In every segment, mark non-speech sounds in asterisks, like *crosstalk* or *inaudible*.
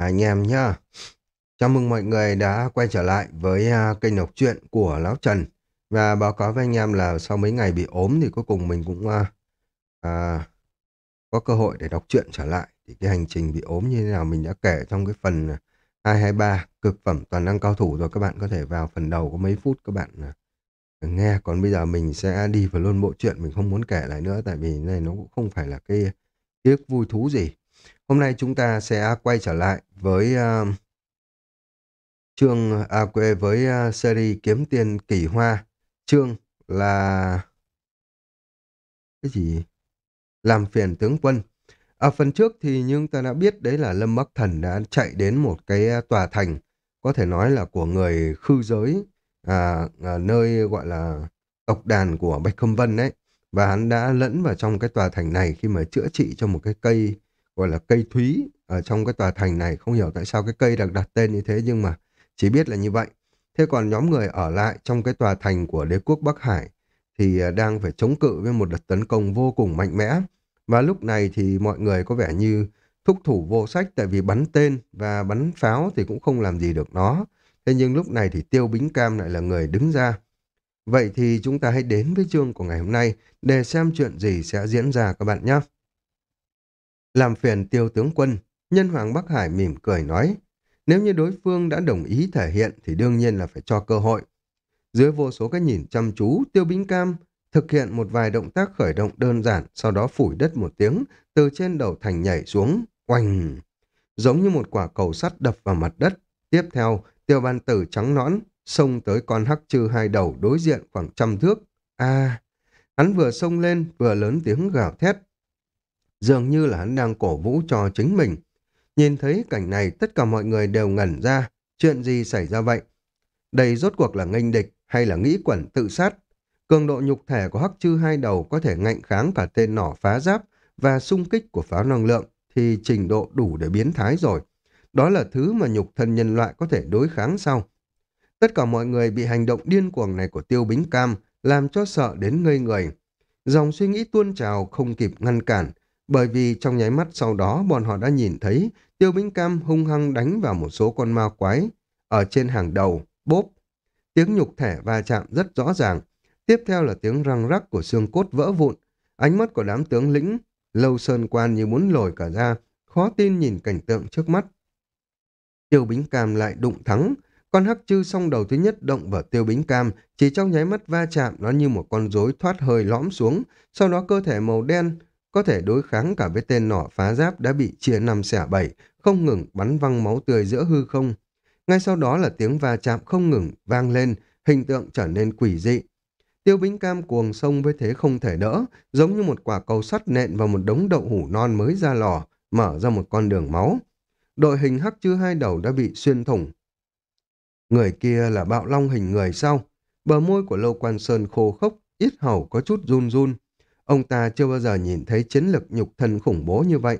anh em nhá. Chào mừng mọi người đã quay trở lại với à, kênh đọc truyện của Lão Trần. Và báo cáo với anh em là sau mấy ngày bị ốm thì cuối cùng mình cũng à, à có cơ hội để đọc truyện trở lại. Thì cái hành trình bị ốm như thế nào mình đã kể trong cái phần à, 223 cực phẩm toàn năng cao thủ rồi. Các bạn có thể vào phần đầu có mấy phút các bạn nghe. Còn bây giờ mình sẽ đi vào luôn bộ truyện mình không muốn kể lại nữa tại vì này nó cũng không phải là cái tiếc vui thú gì. Hôm nay chúng ta sẽ quay trở lại với uh, chương à, quê với uh, series kiếm tiền kỳ hoa. Chương là cái gì? Làm phiền tướng quân. Ở phần trước thì nhưng ta đã biết đấy là Lâm Bắc Thần đã chạy đến một cái ờ, tòa thành có thể nói là của người khư giới à, à, nơi gọi là tộc đàn của Bạch Khâm Vân đấy và hắn đã lẫn vào trong cái tòa thành này khi mà chữa trị cho một cái cây gọi là cây thúy ở trong cái tòa thành này. Không hiểu tại sao cái cây được đặt tên như thế, nhưng mà chỉ biết là như vậy. Thế còn nhóm người ở lại trong cái tòa thành của đế quốc Bắc Hải thì à, đang phải chống cự với một đợt tấn công vô cùng mạnh mẽ. Và lúc này thì mọi người có vẻ như thúc thủ vô sách, tại vì bắn tên và bắn pháo thì cũng không làm gì được nó. Thế nhưng lúc này thì Tiêu Bính Cam lại là người đứng ra. Vậy thì chúng ta hãy đến với chương của ngày hôm nay để xem chuyện gì sẽ diễn ra các bạn nhé. Làm phiền tiêu tướng quân, nhân hoàng Bắc Hải mỉm cười nói, nếu như đối phương đã đồng ý thể hiện thì đương nhiên là phải cho cơ hội. Dưới vô số cái nhìn chăm chú, tiêu bính cam thực hiện một vài động tác khởi động đơn giản, sau đó phủi đất một tiếng, từ trên đầu thành nhảy xuống, oanh. Giống như một quả cầu sắt đập vào mặt đất. Tiếp theo, tiêu ban tử trắng nõn, xông tới con hắc trư hai đầu đối diện khoảng trăm thước. a hắn vừa xông lên, vừa lớn tiếng gào thét, dường như là hắn đang cổ vũ cho chính mình. Nhìn thấy cảnh này, tất cả mọi người đều ngẩn ra, chuyện gì xảy ra vậy? Đây rốt cuộc là nghênh địch hay là nghĩ quẩn tự sát? Cường độ nhục thể của hắc chư hai đầu có thể ngạnh kháng cả tên nỏ phá giáp và xung kích của pháo năng lượng thì trình độ đủ để biến thái rồi. Đó là thứ mà nhục thân nhân loại có thể đối kháng sau. Tất cả mọi người bị hành động điên cuồng này của tiêu bính cam làm cho sợ đến ngây người. Dòng suy nghĩ tuôn trào không kịp ngăn cản, bởi vì trong nháy mắt sau đó bọn họ đã nhìn thấy tiêu bính cam hung hăng đánh vào một số con ma quái ở trên hàng đầu, bốp. Tiếng nhục thể va chạm rất rõ ràng. Tiếp theo là tiếng răng rắc của xương cốt vỡ vụn. Ánh mắt của đám tướng lĩnh, lâu sơn quan như muốn lồi cả ra, khó tin nhìn cảnh tượng trước mắt. Tiêu bính cam lại đụng thắng, con hắc chư song đầu thứ nhất động vào tiêu bính cam, chỉ trong nháy mắt va chạm nó như một con rối thoát hơi lõm xuống, sau đó cơ thể màu đen có thể đối kháng cả với tên nỏ phá giáp đã bị chia năm xẻ bảy, không ngừng bắn văng máu tươi giữa hư không. Ngay sau đó là tiếng va chạm không ngừng vang lên, hình tượng trở nên quỷ dị. Tiêu Bính Cam cuồng sông với thế không thể đỡ, giống như một quả cầu sắt nện vào một đống đậu hủ non mới ra lò, mở ra một con đường máu. Đội hình hắc chư hai đầu đã bị xuyên thủng. Người kia là bạo long hình người sau. Bờ môi của Lâu Quan Sơn khô khốc, ít hầu có chút run run. Ông ta chưa bao giờ nhìn thấy chiến lực nhục thân khủng bố như vậy.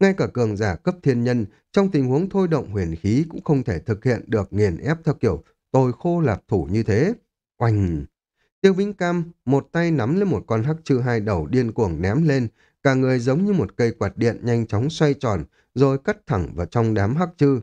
Ngay cả cường giả cấp thiên nhân, trong tình huống thôi động huyền khí cũng không thể thực hiện được nghiền ép theo kiểu tôi khô lạp thủ như thế. Oanh! Tiêu Vĩnh Cam một tay nắm lên một con hắc chư hai đầu điên cuồng ném lên, cả người giống như một cây quạt điện nhanh chóng xoay tròn, rồi cắt thẳng vào trong đám hắc chư.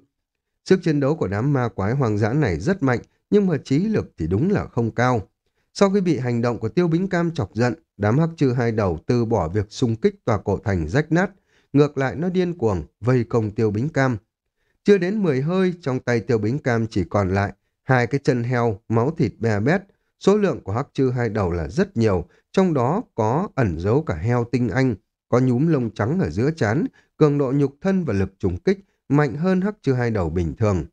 Sức chiến đấu của đám ma quái hoang dã này rất mạnh, nhưng mà trí lực thì đúng là không cao. Sau khi bị hành động của Tiêu Bính Cam chọc giận, đám hắc chư hai đầu từ bỏ việc xung kích tòa cổ thành rách nát, ngược lại nó điên cuồng, vây công Tiêu Bính Cam. Chưa đến 10 hơi, trong tay Tiêu Bính Cam chỉ còn lại hai cái chân heo, máu thịt bè bét. Số lượng của hắc chư hai đầu là rất nhiều, trong đó có ẩn giấu cả heo tinh anh, có nhúm lông trắng ở giữa chán, cường độ nhục thân và lực trùng kích mạnh hơn hắc chư hai đầu bình thường.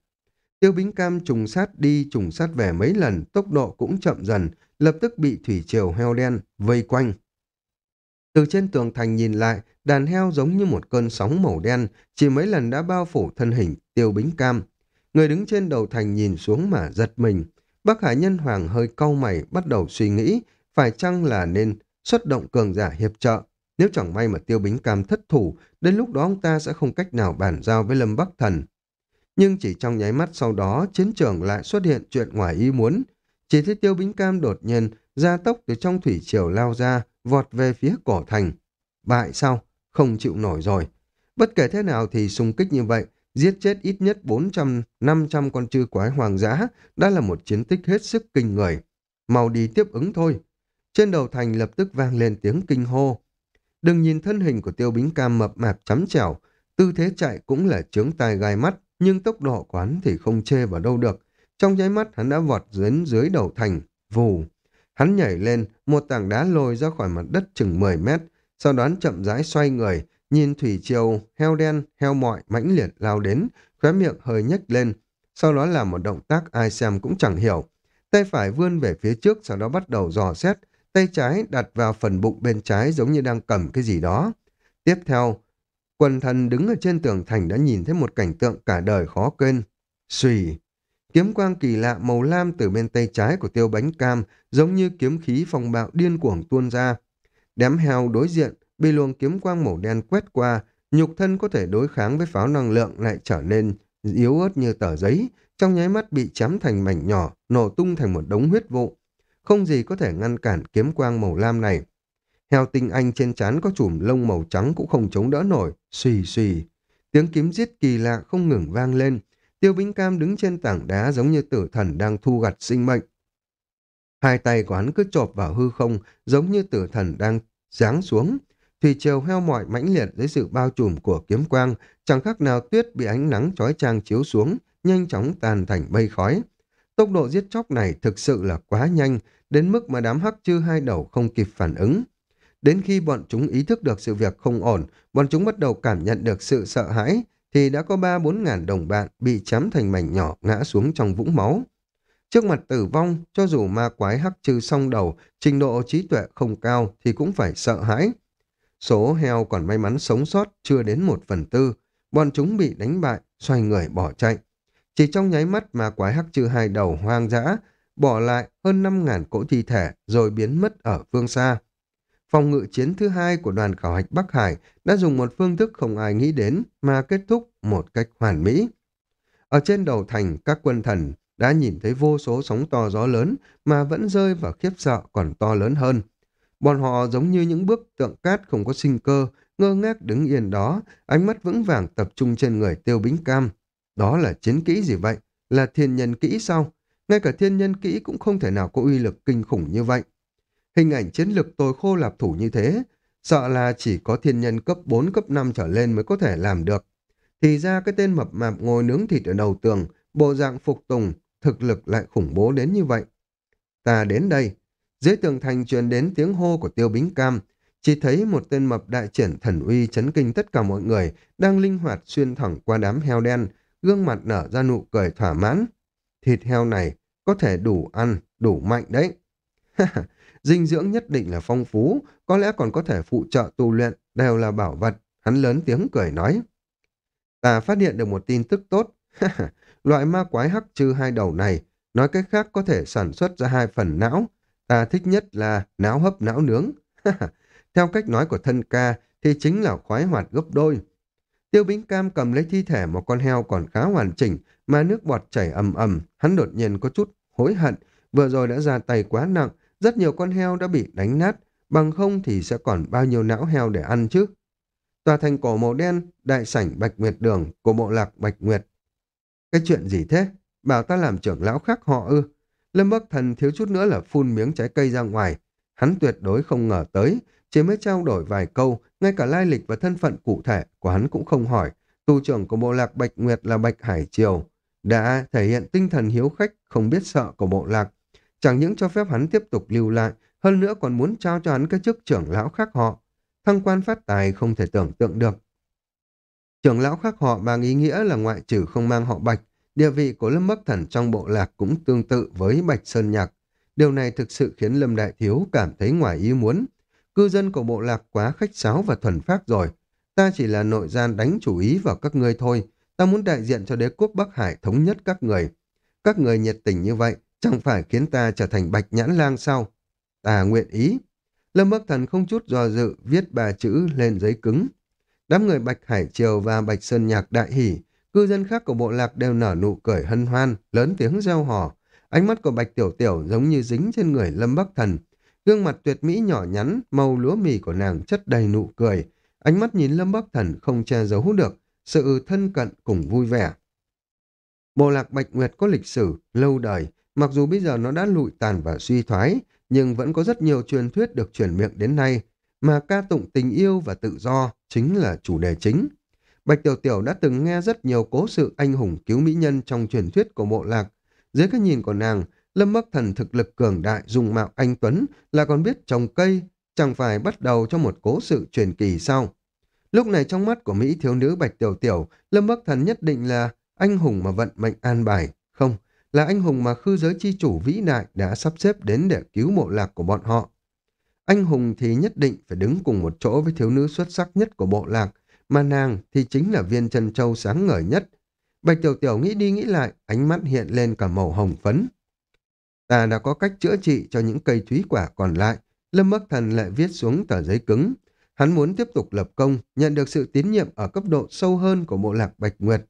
Tiêu Bính Cam trùng sát đi trùng sát về mấy lần, tốc độ cũng chậm dần, lập tức bị thủy triều heo đen vây quanh. Từ trên tường thành nhìn lại, đàn heo giống như một cơn sóng màu đen, chỉ mấy lần đã bao phủ thân hình Tiêu Bính Cam. Người đứng trên đầu thành nhìn xuống mà giật mình. Bắc Hải Nhân Hoàng hơi cau mày bắt đầu suy nghĩ phải chăng là nên xuất động cường giả hiệp trợ. Nếu chẳng may mà Tiêu Bính Cam thất thủ, đến lúc đó ông ta sẽ không cách nào bàn giao với Lâm Bắc Thần. Nhưng chỉ trong nháy mắt sau đó, chiến trường lại xuất hiện chuyện ngoài ý muốn. Chỉ thấy Tiêu Bính Cam đột nhiên ra tốc từ trong thủy triều lao ra, vọt về phía cổ thành. Bại sao? Không chịu nổi rồi. Bất kể thế nào thì xung kích như vậy, giết chết ít nhất 400-500 con chư quái hoàng dã đã là một chiến tích hết sức kinh người. Mau đi tiếp ứng thôi. Trên đầu thành lập tức vang lên tiếng kinh hô. Đừng nhìn thân hình của tiêu bính cam mập mạp chấm chèo tư thế chạy cũng là chướng tai gai mắt, nhưng tốc độ quán thì không chê vào đâu được. Trong nháy mắt hắn đã vọt dưới dưới đầu thành, vù. Hắn nhảy lên, một tảng đá lồi ra khỏi mặt đất chừng 10 mét, sau đó chậm rãi xoay người, nhìn thủy triều, heo đen, heo mọi mãnh liệt lao đến, khóe miệng hơi nhếch lên, sau đó là một động tác ai xem cũng chẳng hiểu. Tay phải vươn về phía trước, sau đó bắt đầu dò xét, tay trái đặt vào phần bụng bên trái giống như đang cầm cái gì đó. Tiếp theo, quần thần đứng ở trên tường thành đã nhìn thấy một cảnh tượng cả đời khó quên. Xùy, kiếm quang kỳ lạ màu lam từ bên tay trái của tiêu bánh cam giống như kiếm khí phong bạo điên cuồng tuôn ra. Đám heo đối diện bị luồng kiếm quang màu đen quét qua, nhục thân có thể đối kháng với pháo năng lượng lại trở nên yếu ớt như tờ giấy, trong nháy mắt bị chém thành mảnh nhỏ, nổ tung thành một đống huyết vụ. Không gì có thể ngăn cản kiếm quang màu lam này. Heo tinh anh trên trán có chùm lông màu trắng cũng không chống đỡ nổi, xì xì. Tiếng kiếm giết kỳ lạ không ngừng vang lên. Tiêu Vĩnh Cam đứng trên tảng đá giống như tử thần đang thu gặt sinh mệnh. Hai tay của hắn cứ chộp vào hư không giống như tử thần đang giáng xuống. Thủy triều heo mọi mãnh liệt dưới sự bao trùm của kiếm quang, chẳng khác nào tuyết bị ánh nắng chói chang chiếu xuống, nhanh chóng tan thành mây khói. Tốc độ giết chóc này thực sự là quá nhanh, đến mức mà đám hắc chư hai đầu không kịp phản ứng. Đến khi bọn chúng ý thức được sự việc không ổn, bọn chúng bắt đầu cảm nhận được sự sợ hãi, thì đã có ba bốn ngàn đồng bạn bị chém thành mảnh nhỏ ngã xuống trong vũng máu. Trước mặt tử vong, cho dù ma quái hắc trừ song đầu, trình độ trí tuệ không cao thì cũng phải sợ hãi. Số heo còn may mắn sống sót chưa đến một phần tư, bọn chúng bị đánh bại, xoay người bỏ chạy. Chỉ trong nháy mắt mà quái hắc trừ hai đầu hoang dã, bỏ lại hơn 5.000 cỗ thi thể rồi biến mất ở phương xa. Phòng ngự chiến thứ hai của đoàn khảo hạch Bắc Hải đã dùng một phương thức không ai nghĩ đến mà kết thúc một cách hoàn mỹ. Ở trên đầu thành, các quân thần đã nhìn thấy vô số sóng to gió lớn mà vẫn rơi vào khiếp sợ còn to lớn hơn. Bọn họ giống như những bức tượng cát không có sinh cơ, ngơ ngác đứng yên đó, ánh mắt vững vàng tập trung trên người tiêu bính cam. Đó là chiến kỹ gì vậy? Là thiên nhân kỹ sao? Ngay cả thiên nhân kỹ cũng không thể nào có uy lực kinh khủng như vậy. Hình ảnh chiến lực tồi khô lạp thủ như thế, sợ là chỉ có thiên nhân cấp 4, cấp 5 trở lên mới có thể làm được. Thì ra cái tên mập mạp ngồi nướng thịt ở đầu tường, bộ dạng phục tùng, thực lực lại khủng bố đến như vậy. Ta đến đây. Dưới tường thành truyền đến tiếng hô của tiêu bính cam, chỉ thấy một tên mập đại triển thần uy chấn kinh tất cả mọi người đang linh hoạt xuyên thẳng qua đám heo đen, gương mặt nở ra nụ cười thỏa mãn. Thịt heo này có thể đủ ăn, đủ mạnh đấy. Dinh dưỡng nhất định là phong phú, có lẽ còn có thể phụ trợ tu luyện, đều là bảo vật. Hắn lớn tiếng cười nói. Ta phát hiện được một tin tức tốt. *laughs* Loại ma quái hắc trừ hai đầu này, nói cách khác có thể sản xuất ra hai phần não. Ta thích nhất là não hấp não nướng. *laughs* Theo cách nói của thân ca thì chính là khoái hoạt gấp đôi. Tiêu Bính Cam cầm lấy thi thể một con heo còn khá hoàn chỉnh mà nước bọt chảy ầm ầm, hắn đột nhiên có chút hối hận, vừa rồi đã ra tay quá nặng, rất nhiều con heo đã bị đánh nát, bằng không thì sẽ còn bao nhiêu não heo để ăn chứ. Tòa thành cổ màu đen, đại sảnh Bạch Nguyệt Đường của bộ lạc Bạch Nguyệt. Cái chuyện gì thế? Bảo ta làm trưởng lão khác họ ư? Lâm Bắc Thần thiếu chút nữa là phun miếng trái cây ra ngoài. Hắn tuyệt đối không ngờ tới, chỉ mới trao đổi vài câu, ngay cả lai lịch và thân phận cụ thể của hắn cũng không hỏi. Tu trưởng của bộ lạc Bạch Nguyệt là Bạch Hải Triều, đã thể hiện tinh thần hiếu khách, không biết sợ của bộ lạc. Chẳng những cho phép hắn tiếp tục lưu lại, hơn nữa còn muốn trao cho hắn cái chức trưởng lão khác họ. Thăng quan phát tài không thể tưởng tượng được. Trưởng lão khác họ bằng ý nghĩa là ngoại trừ không mang họ Bạch, địa vị của Lâm Bắc Thần trong bộ lạc cũng tương tự với Bạch Sơn Nhạc. Điều này thực sự khiến Lâm Đại Thiếu cảm thấy ngoài ý muốn. Cư dân của bộ lạc quá khách sáo và thuần phát rồi. Ta chỉ là nội gian đánh chủ ý vào các ngươi thôi. Ta muốn đại diện cho đế quốc Bắc Hải thống nhất các người. Các người nhiệt tình như vậy, chẳng phải khiến ta trở thành bạch nhãn lang sao? Ta nguyện ý. Lâm Bắc Thần không chút do dự viết ba chữ lên giấy cứng. Đám người Bạch Hải Triều và Bạch Sơn Nhạc đại hỉ, cư dân khác của bộ lạc đều nở nụ cười hân hoan, lớn tiếng reo hò. Ánh mắt của Bạch Tiểu Tiểu giống như dính trên người Lâm Bắc Thần. Gương mặt tuyệt mỹ nhỏ nhắn, màu lúa mì của nàng chất đầy nụ cười. Ánh mắt nhìn Lâm Bắc Thần không che giấu được, sự thân cận cùng vui vẻ. Bộ lạc Bạch Nguyệt có lịch sử, lâu đời, mặc dù bây giờ nó đã lụi tàn và suy thoái, nhưng vẫn có rất nhiều truyền thuyết được truyền miệng đến nay, mà ca tụng tình yêu và tự do chính là chủ đề chính. Bạch Tiểu Tiểu đã từng nghe rất nhiều cố sự anh hùng cứu mỹ nhân trong truyền thuyết của bộ lạc. Dưới cái nhìn của nàng, Lâm Bắc Thần thực lực cường đại dùng mạo anh Tuấn là còn biết trồng cây, chẳng phải bắt đầu cho một cố sự truyền kỳ sao. Lúc này trong mắt của Mỹ thiếu nữ Bạch Tiểu Tiểu, Lâm Bắc Thần nhất định là anh hùng mà vận mệnh an bài, không, là anh hùng mà khư giới chi chủ vĩ đại đã sắp xếp đến để cứu mộ lạc của bọn họ. Anh hùng thì nhất định phải đứng cùng một chỗ với thiếu nữ xuất sắc nhất của bộ lạc, mà nàng thì chính là viên chân châu sáng ngời nhất. Bạch Tiểu Tiểu nghĩ đi nghĩ lại, ánh mắt hiện lên cả màu hồng phấn. Ta đã có cách chữa trị cho những cây thúy quả còn lại, Lâm Bắc Thần lại viết xuống tờ giấy cứng. Hắn muốn tiếp tục lập công, nhận được sự tín nhiệm ở cấp độ sâu hơn của bộ lạc Bạch Nguyệt.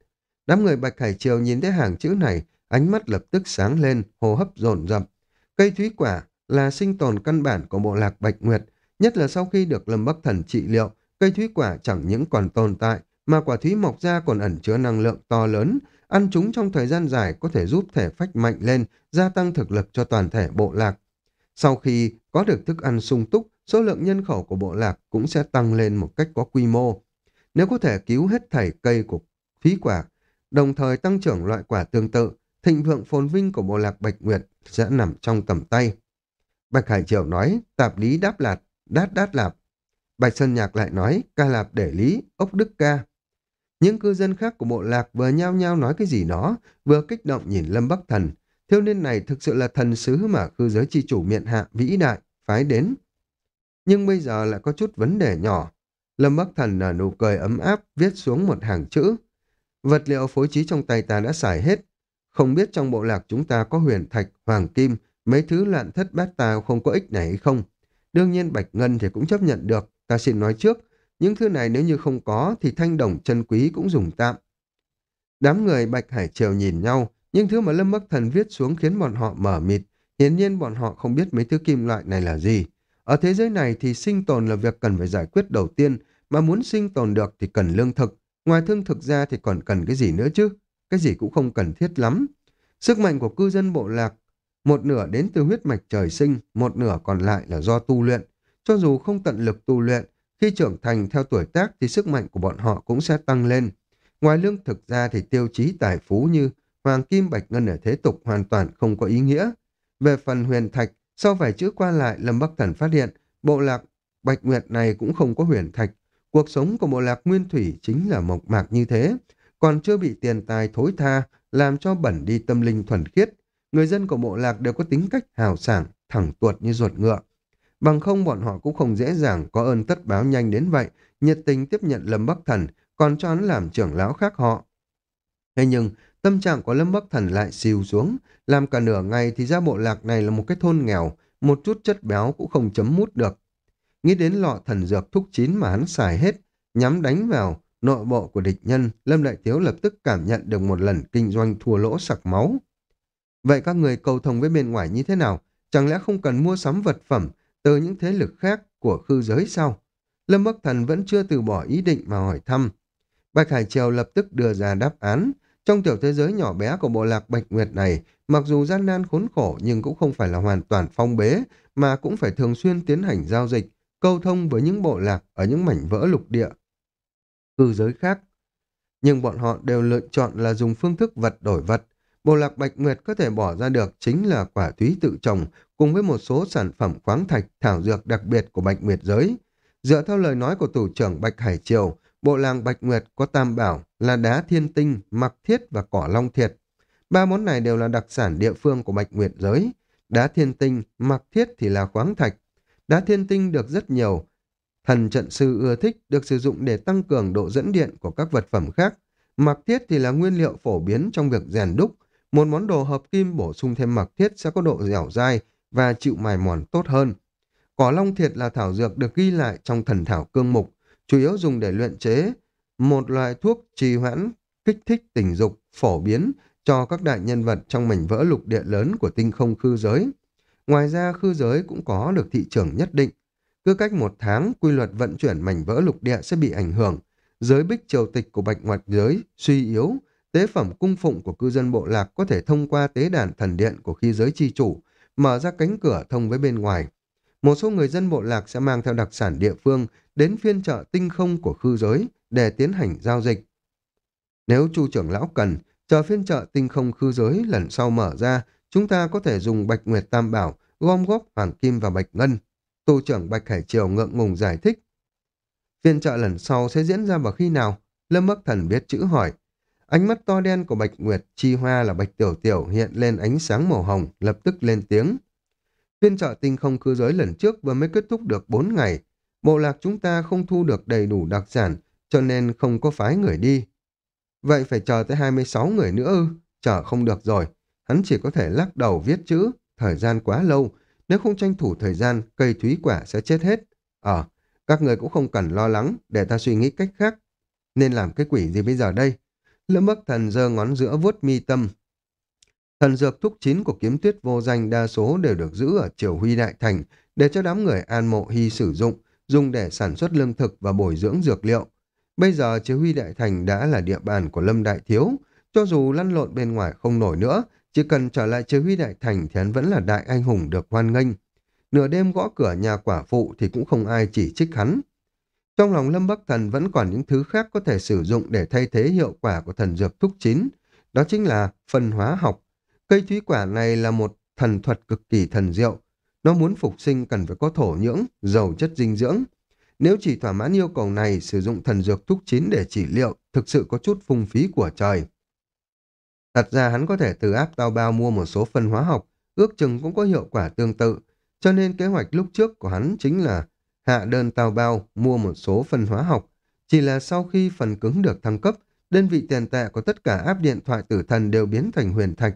Đám người Bạch Hải Triều nhìn thấy hàng chữ này, ánh mắt lập tức sáng lên, hô hấp dồn dập. Cây thúy quả là sinh tồn căn bản của bộ lạc Bạch Nguyệt, nhất là sau khi được Lâm Bắc Thần trị liệu, cây thúy quả chẳng những còn tồn tại, mà quả thúy mọc ra còn ẩn chứa năng lượng to lớn, ăn chúng trong thời gian dài có thể giúp thể phách mạnh lên, gia tăng thực lực cho toàn thể bộ lạc. Sau khi có được thức ăn sung túc, số lượng nhân khẩu của bộ lạc cũng sẽ tăng lên một cách có quy mô. Nếu có thể cứu hết thảy cây của thúy quả, đồng thời tăng trưởng loại quả tương tự, thịnh vượng phồn vinh của bộ lạc Bạch Nguyệt sẽ nằm trong tầm tay. Bạch Hải Triều nói, tạp lý đáp lạt, đát đát lạp. Bạch Sơn Nhạc lại nói, ca lạp để lý, ốc đức ca. Những cư dân khác của bộ lạc vừa nhao nhao nói cái gì đó, vừa kích động nhìn Lâm Bắc Thần. Thiếu niên này thực sự là thần sứ mà cư giới chi chủ miện hạ vĩ đại, phái đến. Nhưng bây giờ lại có chút vấn đề nhỏ. Lâm Bắc Thần nở nụ cười ấm áp, viết xuống một hàng chữ. Vật liệu phối trí trong tay ta đã xài hết. Không biết trong bộ lạc chúng ta có huyền thạch, hoàng kim, mấy thứ loạn thất bát tào không có ích này hay không. Đương nhiên Bạch Ngân thì cũng chấp nhận được. Ta xin nói trước, những thứ này nếu như không có thì thanh đồng chân quý cũng dùng tạm. Đám người Bạch Hải Triều nhìn nhau, nhưng thứ mà Lâm Bắc Thần viết xuống khiến bọn họ mở mịt. Hiển nhiên bọn họ không biết mấy thứ kim loại này là gì. Ở thế giới này thì sinh tồn là việc cần phải giải quyết đầu tiên, mà muốn sinh tồn được thì cần lương thực. Ngoài thương thực ra thì còn cần cái gì nữa chứ? Cái gì cũng không cần thiết lắm. Sức mạnh của cư dân bộ lạc, một nửa đến từ huyết mạch trời sinh, một nửa còn lại là do tu luyện. Cho dù không tận lực tu luyện, khi trưởng thành theo tuổi tác thì sức mạnh của bọn họ cũng sẽ tăng lên. Ngoài lương thực ra thì tiêu chí tài phú như hoàng kim bạch ngân ở thế tục hoàn toàn không có ý nghĩa. Về phần huyền thạch, sau vài chữ qua lại Lâm Bắc Thần phát hiện bộ lạc bạch nguyệt này cũng không có huyền thạch. Cuộc sống của bộ lạc nguyên thủy chính là mộc mạc như thế, còn chưa bị tiền tài thối tha, làm cho bẩn đi tâm linh thuần khiết. Người dân của bộ lạc đều có tính cách hào sảng, thẳng tuột như ruột ngựa. Bằng không bọn họ cũng không dễ dàng có ơn tất báo nhanh đến vậy, nhiệt tình tiếp nhận Lâm Bắc Thần, còn cho hắn làm trưởng lão khác họ. Thế nhưng, tâm trạng của Lâm Bắc Thần lại siêu xuống, làm cả nửa ngày thì ra bộ lạc này là một cái thôn nghèo, một chút chất béo cũng không chấm mút được. Nghĩ đến lọ thần dược thúc chín mà hắn xài hết, nhắm đánh vào nội bộ của địch nhân, Lâm Đại Thiếu lập tức cảm nhận được một lần kinh doanh thua lỗ sặc máu. Vậy các người cầu thông với bên ngoài như thế nào? Chẳng lẽ không cần mua sắm vật phẩm từ những thế lực khác của khư giới sao? Lâm Bắc Thần vẫn chưa từ bỏ ý định mà hỏi thăm. Bạch Hải Triều lập tức đưa ra đáp án. Trong tiểu thế giới nhỏ bé của bộ lạc Bạch Nguyệt này, mặc dù gian nan khốn khổ nhưng cũng không phải là hoàn toàn phong bế, mà cũng phải thường xuyên tiến hành giao dịch, câu thông với những bộ lạc ở những mảnh vỡ lục địa. Cư giới khác. Nhưng bọn họ đều lựa chọn là dùng phương thức vật đổi vật, Bộ lạc Bạch Nguyệt có thể bỏ ra được chính là quả thúy tự trồng cùng với một số sản phẩm khoáng thạch, thảo dược đặc biệt của Bạch Nguyệt giới. Dựa theo lời nói của thủ trưởng Bạch Hải Triều, bộ làng Bạch Nguyệt có tam bảo là đá thiên tinh, mặc thiết và cỏ long thiệt. Ba món này đều là đặc sản địa phương của Bạch Nguyệt giới. Đá thiên tinh, mặc thiết thì là khoáng thạch. Đá thiên tinh được rất nhiều. Thần trận sư ưa thích được sử dụng để tăng cường độ dẫn điện của các vật phẩm khác. Mặc thiết thì là nguyên liệu phổ biến trong việc rèn đúc, một món đồ hợp kim bổ sung thêm mặc thiết sẽ có độ dẻo dai và chịu mài mòn tốt hơn. Cỏ long thiệt là thảo dược được ghi lại trong thần thảo cương mục, chủ yếu dùng để luyện chế một loại thuốc trì hoãn, kích thích tình dục, phổ biến cho các đại nhân vật trong mảnh vỡ lục địa lớn của tinh không khư giới. Ngoài ra khư giới cũng có được thị trường nhất định. Cứ cách một tháng, quy luật vận chuyển mảnh vỡ lục địa sẽ bị ảnh hưởng. giới bích triều tịch của bạch ngoạch giới suy yếu, tế phẩm cung phụng của cư dân bộ lạc có thể thông qua tế đàn thần điện của khi giới chi chủ, mở ra cánh cửa thông với bên ngoài. Một số người dân bộ lạc sẽ mang theo đặc sản địa phương đến phiên chợ tinh không của khư giới để tiến hành giao dịch. Nếu chu trưởng lão cần, chờ phiên chợ tinh không khư giới lần sau mở ra, chúng ta có thể dùng bạch nguyệt tam bảo, gom góp hoàng kim và bạch ngân. Tù trưởng Bạch Hải Triều ngượng ngùng giải thích. Phiên chợ lần sau sẽ diễn ra vào khi nào? Lâm Bắc Thần biết chữ hỏi. Ánh mắt to đen của Bạch Nguyệt, chi hoa là Bạch Tiểu Tiểu hiện lên ánh sáng màu hồng, lập tức lên tiếng. Phiên chợ tinh không cư giới lần trước vừa mới kết thúc được 4 ngày. Bộ lạc chúng ta không thu được đầy đủ đặc sản, cho nên không có phái người đi. Vậy phải chờ tới 26 người nữa ư? Chờ không được rồi. Hắn chỉ có thể lắc đầu viết chữ. Thời gian quá lâu. Nếu không tranh thủ thời gian, cây thúy quả sẽ chết hết. Ờ, các người cũng không cần lo lắng, để ta suy nghĩ cách khác. Nên làm cái quỷ gì bây giờ đây? Lâm Bắc Thần giơ ngón giữa vuốt mi tâm. Thần dược thúc chín của kiếm tuyết vô danh đa số đều được giữ ở Triều Huy Đại Thành để cho đám người an mộ hy sử dụng, dùng để sản xuất lương thực và bồi dưỡng dược liệu. Bây giờ Triều Huy Đại Thành đã là địa bàn của Lâm Đại Thiếu, cho dù lăn lộn bên ngoài không nổi nữa, chỉ cần trở lại Triều Huy Đại Thành thì hắn vẫn là đại anh hùng được hoan nghênh. Nửa đêm gõ cửa nhà quả phụ thì cũng không ai chỉ trích hắn. Trong lòng Lâm Bắc Thần vẫn còn những thứ khác có thể sử dụng để thay thế hiệu quả của thần dược thúc chín. Đó chính là phân hóa học. Cây thúy quả này là một thần thuật cực kỳ thần diệu. Nó muốn phục sinh cần phải có thổ nhưỡng, giàu chất dinh dưỡng. Nếu chỉ thỏa mãn yêu cầu này, sử dụng thần dược thúc chín để trị liệu thực sự có chút phung phí của trời. Thật ra hắn có thể từ áp tao bao mua một số phân hóa học, ước chừng cũng có hiệu quả tương tự. Cho nên kế hoạch lúc trước của hắn chính là hạ đơn tao bao mua một số phân hóa học. Chỉ là sau khi phần cứng được thăng cấp, đơn vị tiền tệ của tất cả áp điện thoại tử thần đều biến thành huyền thạch.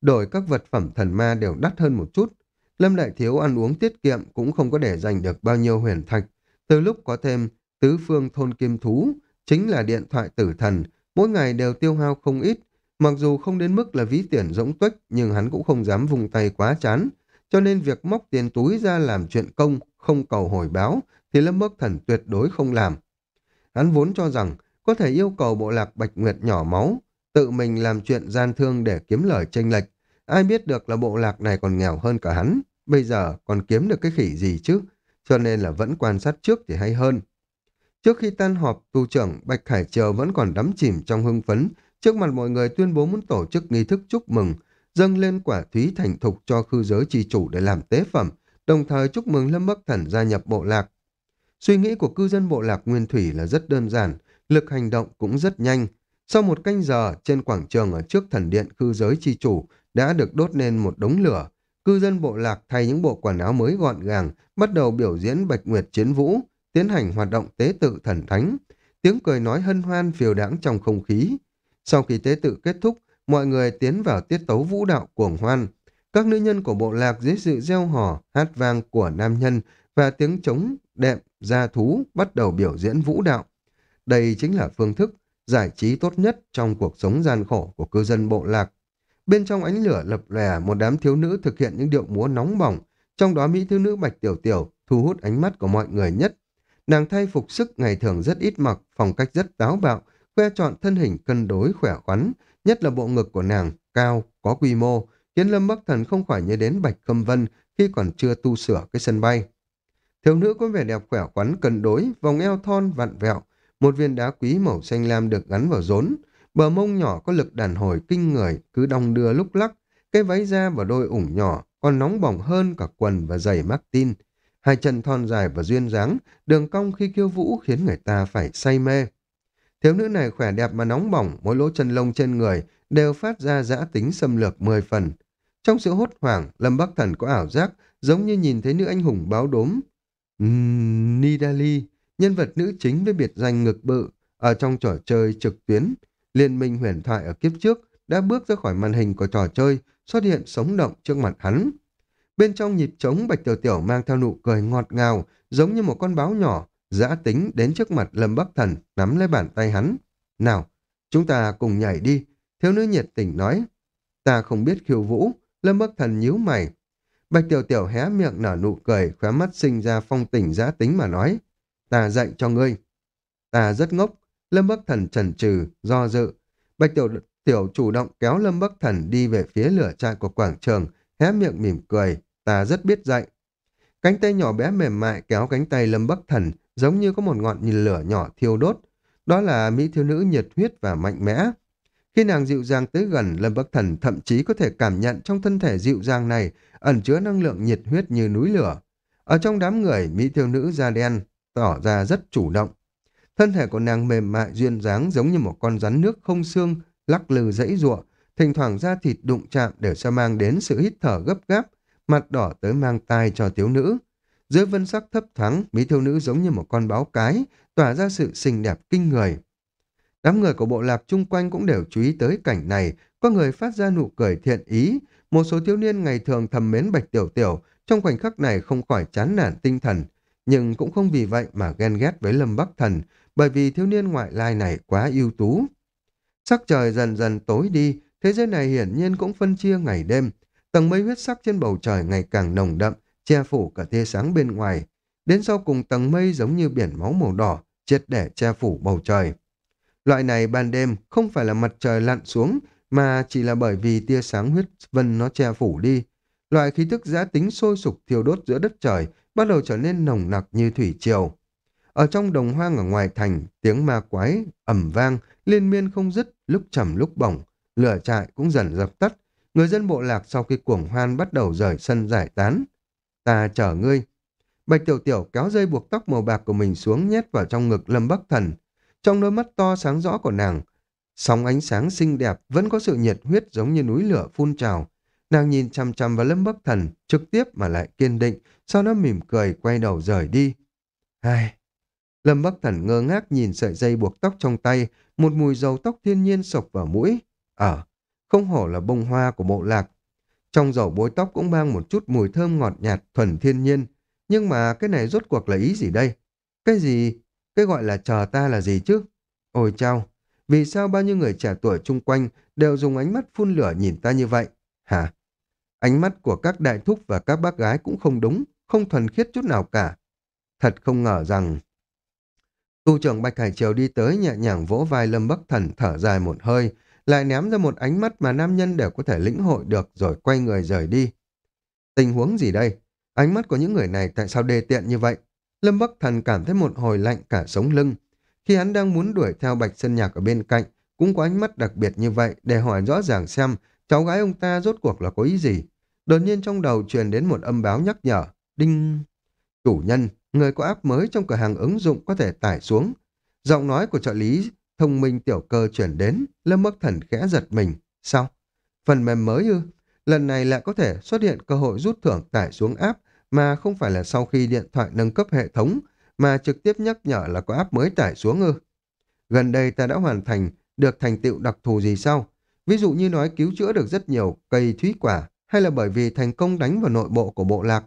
Đổi các vật phẩm thần ma đều đắt hơn một chút. Lâm Đại Thiếu ăn uống tiết kiệm cũng không có để giành được bao nhiêu huyền thạch. Từ lúc có thêm tứ phương thôn kim thú, chính là điện thoại tử thần, mỗi ngày đều tiêu hao không ít. Mặc dù không đến mức là ví tiền rỗng tuếch, nhưng hắn cũng không dám vùng tay quá chán. Cho nên việc móc tiền túi ra làm chuyện công, không cầu hồi báo, thì Lâm Bắc Thần tuyệt đối không làm. Hắn vốn cho rằng có thể yêu cầu bộ lạc Bạch Nguyệt nhỏ máu, tự mình làm chuyện gian thương để kiếm lời tranh lệch. Ai biết được là bộ lạc này còn nghèo hơn cả hắn, bây giờ còn kiếm được cái khỉ gì chứ, cho nên là vẫn quan sát trước thì hay hơn. Trước khi tan họp, tu trưởng Bạch Khải Triều vẫn còn đắm chìm trong hưng phấn, trước mặt mọi người tuyên bố muốn tổ chức nghi thức chúc mừng, dâng lên quả thúy thành thục cho khư giới chi chủ để làm tế phẩm, đồng thời chúc mừng Lâm Bắc Thần gia nhập bộ lạc. Suy nghĩ của cư dân bộ lạc Nguyên Thủy là rất đơn giản, lực hành động cũng rất nhanh. Sau một canh giờ, trên quảng trường ở trước thần điện cư giới chi chủ đã được đốt lên một đống lửa. Cư dân bộ lạc thay những bộ quần áo mới gọn gàng, bắt đầu biểu diễn Bạch Nguyệt Chiến Vũ, tiến hành hoạt động tế tự thần thánh. Tiếng cười nói hân hoan phiêu đãng trong không khí. Sau khi tế tự kết thúc, mọi người tiến vào tiết tấu vũ đạo cuồng hoan. Các nữ nhân của bộ lạc dưới sự gieo hò, hát vang của nam nhân và tiếng trống đệm, gia thú bắt đầu biểu diễn vũ đạo. Đây chính là phương thức giải trí tốt nhất trong cuộc sống gian khổ của cư dân bộ lạc. Bên trong ánh lửa lập lòe, một đám thiếu nữ thực hiện những điệu múa nóng bỏng, trong đó Mỹ thiếu nữ Bạch Tiểu Tiểu thu hút ánh mắt của mọi người nhất. Nàng thay phục sức ngày thường rất ít mặc, phong cách rất táo bạo, khoe chọn thân hình cân đối khỏe khoắn, nhất là bộ ngực của nàng cao, có quy mô, khiến Lâm Bắc Thần không khỏi nhớ đến Bạch Khâm Vân khi còn chưa tu sửa cái sân bay. Thiếu nữ có vẻ đẹp khỏe khoắn cân đối, vòng eo thon vặn vẹo, một viên đá quý màu xanh lam được gắn vào rốn, bờ mông nhỏ có lực đàn hồi kinh người, cứ đong đưa lúc lắc, cái váy da và đôi ủng nhỏ còn nóng bỏng hơn cả quần và giày Martin. Hai chân thon dài và duyên dáng, đường cong khi kiêu vũ khiến người ta phải say mê. Thiếu nữ này khỏe đẹp mà nóng bỏng, mỗi lỗ chân lông trên người đều phát ra giã tính xâm lược mười phần. Trong sự hốt hoảng, Lâm Bắc Thần có ảo giác giống như nhìn thấy nữ anh hùng báo đốm. Uhm, Nidali, nhân vật nữ chính với biệt danh ngực bự, ở trong trò chơi trực tuyến, Liên minh huyền thoại ở kiếp trước đã bước ra khỏi màn hình của trò chơi, xuất hiện sống động trước mặt hắn. Bên trong nhịp trống Bạch Tiểu Tiểu mang theo nụ cười ngọt ngào, giống như một con báo nhỏ, giã tính đến trước mặt Lâm Bắc Thần, nắm lấy bàn tay hắn. Nào, chúng ta cùng nhảy đi, thiếu nữ nhiệt tình nói. Ta không biết khiêu vũ, Lâm Bắc Thần nhíu mày. Bạch Tiểu Tiểu hé miệng nở nụ cười, khóe mắt sinh ra phong tình giã tính mà nói. Ta dạy cho ngươi. Ta rất ngốc, Lâm Bắc Thần chần chừ, do dự. Bạch Tiểu Tiểu chủ động kéo Lâm Bắc Thần đi về phía lửa trại của quảng trường, hé miệng mỉm cười, ta rất biết dạy. Cánh tay nhỏ bé mềm mại kéo cánh tay Lâm Bắc Thần, giống như có một ngọn nhìn lửa nhỏ thiêu đốt. Đó là mỹ thiếu nữ nhiệt huyết và mạnh mẽ. Khi nàng dịu dàng tới gần, Lâm Bắc Thần thậm chí có thể cảm nhận trong thân thể dịu dàng này ẩn chứa năng lượng nhiệt huyết như núi lửa. Ở trong đám người, mỹ thiếu nữ da đen tỏ ra rất chủ động. Thân thể của nàng mềm mại duyên dáng giống như một con rắn nước không xương, lắc lư dãy ruộng, thỉnh thoảng da thịt đụng chạm để cho mang đến sự hít thở gấp gáp, mặt đỏ tới mang tai cho thiếu nữ. Dưới vân sắc thấp thoáng, mỹ thiếu nữ giống như một con báo cái, tỏa ra sự xinh đẹp kinh người. Đám người của bộ lạc chung quanh cũng đều chú ý tới cảnh này, có người phát ra nụ cười thiện ý, một số thiếu niên ngày thường thầm mến bạch tiểu tiểu, trong khoảnh khắc này không khỏi chán nản tinh thần, nhưng cũng không vì vậy mà ghen ghét với Lâm Bắc Thần, bởi vì thiếu niên ngoại lai này quá ưu tú. Sắc trời dần dần tối đi, thế giới này hiển nhiên cũng phân chia ngày đêm. Tầng mây huyết sắc trên bầu trời ngày càng nồng đậm, che phủ cả tia sáng bên ngoài. Đến sau cùng tầng mây giống như biển máu màu đỏ, triệt để che phủ bầu trời. Loại này ban đêm không phải là mặt trời lặn xuống, mà chỉ là bởi vì tia sáng huyết vân nó che phủ đi. Loại khí thức giã tính sôi sục thiêu đốt giữa đất trời bắt đầu trở nên nồng nặc như thủy triều. Ở trong đồng hoang ở ngoài thành, tiếng ma quái ầm vang, liên miên không dứt, lúc trầm lúc bỏng, lửa trại cũng dần dập tắt. Người dân bộ lạc sau khi cuồng hoan bắt đầu rời sân giải tán. Ta chở ngươi. Bạch tiểu tiểu kéo dây buộc tóc màu bạc của mình xuống nhét vào trong ngực Lâm Bắc Thần. Trong đôi mắt to sáng rõ của nàng, sóng ánh sáng xinh đẹp vẫn có sự nhiệt huyết giống như núi lửa phun trào. Nàng nhìn chăm chăm vào Lâm Bắc Thần, trực tiếp mà lại kiên định, sau đó mỉm cười quay đầu rời đi. Ai, Lâm Bắc Thần ngơ ngác nhìn sợi dây buộc tóc trong tay, một mùi dầu tóc thiên nhiên sộc vào mũi. Ở, ờ, không hổ là bông hoa của bộ lạc. Trong dầu bối tóc cũng mang một chút mùi thơm ngọt nhạt thuần thiên nhiên. Nhưng mà cái này rốt cuộc là ý gì đây? Cái gì? Cái gọi là chờ ta là gì chứ? Ôi chao! Vì sao bao nhiêu người trẻ tuổi chung quanh đều dùng ánh mắt phun lửa nhìn ta như vậy? Hả? Ánh mắt của các đại thúc và các bác gái cũng không đúng, không thuần khiết chút nào cả. Thật không ngờ rằng Tu trưởng Bạch Hải Triều đi tới nhẹ nhàng vỗ vai Lâm Bắc Thần thở dài một hơi, lại ném ra một ánh mắt mà nam nhân đều có thể lĩnh hội được rồi quay người rời đi. Tình huống gì đây? Ánh mắt của những người này tại sao đề tiện như vậy? Lâm Bắc Thần cảm thấy một hồi lạnh cả sống lưng. Khi hắn đang muốn đuổi theo Bạch Sơn Nhạc ở bên cạnh, cũng có ánh mắt đặc biệt như vậy để hỏi rõ ràng xem cháu gái ông ta rốt cuộc là có ý gì. Đột nhiên trong đầu truyền đến một âm báo nhắc nhở. Đinh! Chủ nhân, người có app mới trong cửa hàng ứng dụng có thể tải xuống. Giọng nói của trợ lý thông minh tiểu cơ chuyển đến, Lâm Bắc Thần khẽ giật mình. Sao? Phần mềm mới ư? Lần này lại có thể xuất hiện cơ hội rút thưởng tải xuống app mà không phải là sau khi điện thoại nâng cấp hệ thống mà trực tiếp nhắc nhở là có app mới tải xuống ư. Gần đây ta đã hoàn thành được thành tựu đặc thù gì sao? Ví dụ như nói cứu chữa được rất nhiều cây thúy quả hay là bởi vì thành công đánh vào nội bộ của bộ lạc.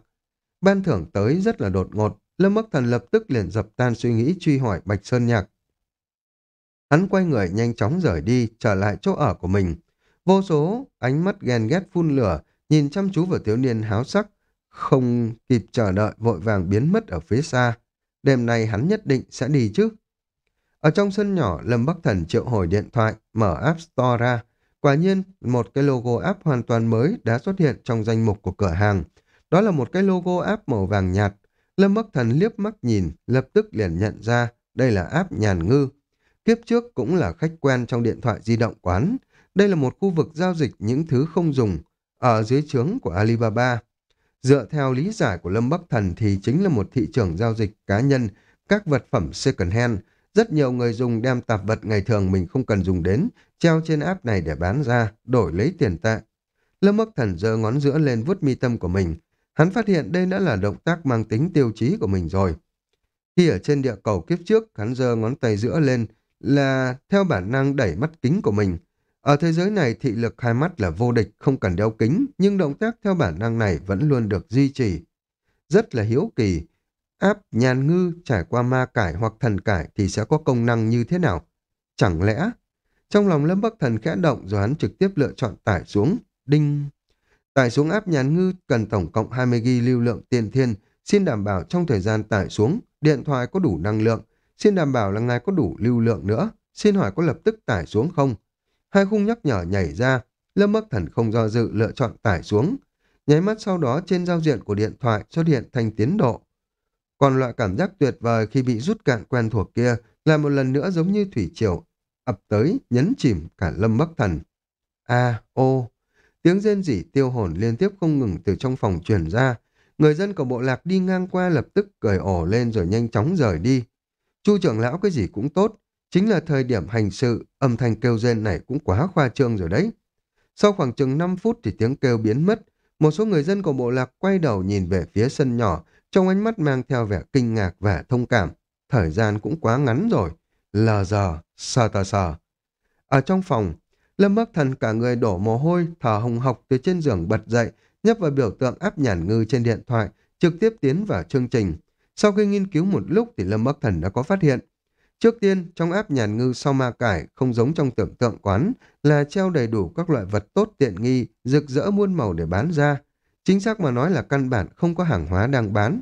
Ban thưởng tới rất là đột ngột, Lâm Bắc Thần lập tức liền dập tan suy nghĩ truy hỏi Bạch Sơn Nhạc. Hắn quay người nhanh chóng rời đi, trở lại chỗ ở của mình. Vô số ánh mắt ghen ghét phun lửa, nhìn chăm chú vào thiếu niên háo sắc, không kịp chờ đợi vội vàng biến mất ở phía xa. Đêm nay hắn nhất định sẽ đi chứ. Ở trong sân nhỏ, Lâm Bắc Thần triệu hồi điện thoại, mở App Store ra. Quả nhiên, một cái logo app hoàn toàn mới đã xuất hiện trong danh mục của cửa hàng. Đó là một cái logo app màu vàng nhạt, Lâm Bắc Thần liếc mắt nhìn, lập tức liền nhận ra đây là app nhàn ngư. Kiếp trước cũng là khách quen trong điện thoại di động quán. Đây là một khu vực giao dịch những thứ không dùng, ở dưới trướng của Alibaba. Dựa theo lý giải của Lâm Bắc Thần thì chính là một thị trường giao dịch cá nhân, các vật phẩm second hand. Rất nhiều người dùng đem tạp vật ngày thường mình không cần dùng đến, treo trên app này để bán ra, đổi lấy tiền tệ. Lâm Bắc Thần giơ ngón giữa lên vuốt mi tâm của mình, Hắn phát hiện đây đã là động tác mang tính tiêu chí của mình rồi. Khi ở trên địa cầu kiếp trước, hắn giơ ngón tay giữa lên là theo bản năng đẩy mắt kính của mình. Ở thế giới này, thị lực hai mắt là vô địch, không cần đeo kính, nhưng động tác theo bản năng này vẫn luôn được duy trì. Rất là hiếu kỳ, áp nhàn ngư trải qua ma cải hoặc thần cải thì sẽ có công năng như thế nào? Chẳng lẽ? Trong lòng Lâm Bắc Thần khẽ động rồi hắn trực tiếp lựa chọn tải xuống. Đinh! Tải xuống áp nhàn ngư cần tổng cộng 20 g lưu lượng tiền thiên, xin đảm bảo trong thời gian tải xuống, điện thoại có đủ năng lượng, Xin đảm bảo là ngài có đủ lưu lượng nữa. Xin hỏi có lập tức tải xuống không? Hai khung nhắc nhở nhảy ra. Lâm Bắc Thần không do dự lựa chọn tải xuống. Nháy mắt sau đó trên giao diện của điện thoại xuất hiện thành tiến độ. Còn loại cảm giác tuyệt vời khi bị rút cạn quen thuộc kia là một lần nữa giống như thủy triều ập tới nhấn chìm cả Lâm Bắc Thần. A, ô, tiếng rên rỉ tiêu hồn liên tiếp không ngừng từ trong phòng truyền ra. Người dân của bộ lạc đi ngang qua lập tức cười ổ lên rồi nhanh chóng rời đi. Chu trưởng lão cái gì cũng tốt, chính là thời điểm hành sự, âm thanh kêu rên này cũng quá khoa trương rồi đấy. Sau khoảng chừng 5 phút thì tiếng kêu biến mất, một số người dân của bộ lạc quay đầu nhìn về phía sân nhỏ, trong ánh mắt mang theo vẻ kinh ngạc và thông cảm. Thời gian cũng quá ngắn rồi. Lờ giờ, sờ tờ sờ. Ở trong phòng, Lâm Bắc Thần cả người đổ mồ hôi, thở hồng hộc từ trên giường bật dậy, nhấp vào biểu tượng áp nhản ngư trên điện thoại, trực tiếp tiến vào chương trình. Sau khi nghiên cứu một lúc thì Lâm Bắc Thần đã có phát hiện. Trước tiên, trong áp nhàn ngư sau ma cải, không giống trong tưởng tượng quán, là treo đầy đủ các loại vật tốt tiện nghi, rực rỡ muôn màu để bán ra. Chính xác mà nói là căn bản không có hàng hóa đang bán.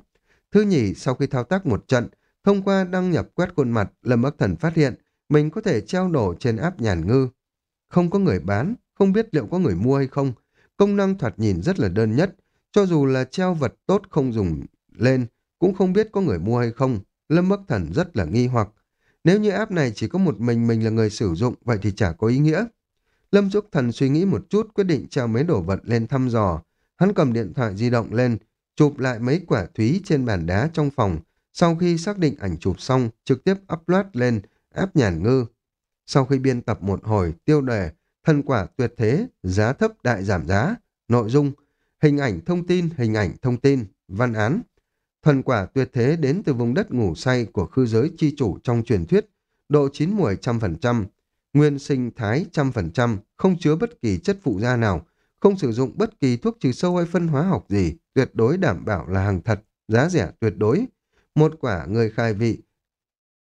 Thứ nhì, sau khi thao tác một trận, thông qua đăng nhập quét khuôn mặt, Lâm Bắc Thần phát hiện mình có thể treo đổ trên áp nhàn ngư. Không có người bán, không biết liệu có người mua hay không. Công năng thoạt nhìn rất là đơn nhất, cho dù là treo vật tốt không dùng lên, cũng không biết có người mua hay không. Lâm Bắc Thần rất là nghi hoặc. Nếu như app này chỉ có một mình mình là người sử dụng, vậy thì chả có ý nghĩa. Lâm Trúc Thần suy nghĩ một chút quyết định treo mấy đồ vật lên thăm dò. Hắn cầm điện thoại di động lên, chụp lại mấy quả thúy trên bàn đá trong phòng. Sau khi xác định ảnh chụp xong, trực tiếp upload lên app nhàn ngư. Sau khi biên tập một hồi, tiêu đề, thân quả tuyệt thế, giá thấp đại giảm giá, nội dung, hình ảnh thông tin, hình ảnh thông tin, văn án. Thần quả tuyệt thế đến từ vùng đất ngủ say của khư giới chi chủ trong truyền thuyết, độ chín mùi trăm phần trăm, nguyên sinh thái trăm phần trăm, không chứa bất kỳ chất phụ gia nào, không sử dụng bất kỳ thuốc trừ sâu hay phân hóa học gì, tuyệt đối đảm bảo là hàng thật, giá rẻ tuyệt đối. Một quả người khai vị,